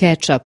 ketchup.